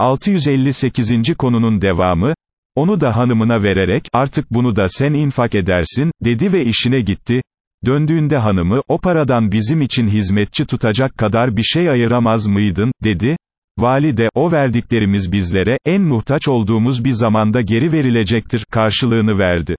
658. konunun devamı, onu da hanımına vererek, artık bunu da sen infak edersin, dedi ve işine gitti. Döndüğünde hanımı, o paradan bizim için hizmetçi tutacak kadar bir şey ayıramaz mıydın, dedi. Valide, o verdiklerimiz bizlere, en muhtaç olduğumuz bir zamanda geri verilecektir, karşılığını verdi.